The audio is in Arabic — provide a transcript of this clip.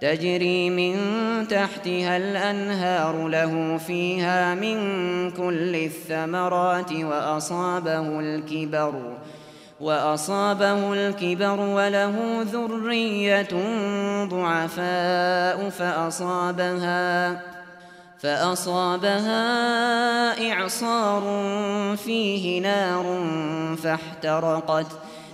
تجري من تحتها الأنهار له فيها من كل الثمرات وأصابه الكبر وأصابه الكبر وله ذرية ضعفاء فأصابها فأصابها إعصار فيه نار فاحترقت